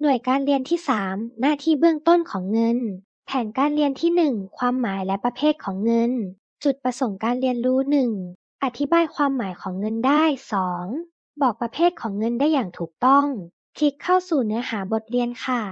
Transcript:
หน่วยการเรียนที่ 3 หน้าที่เบื้องต้นของเงิน แผนการเรียนที่ 1 ความหมายและประเภทของเงิน จุดประสงค์การเรียนรู้ 1. อธิบายความหมายของเงินได้ 2. บอกประเภทของเงินได้อย่างถูกต้อง คลิกเข้าสู่เนื้อหาบทเรียนค่ะ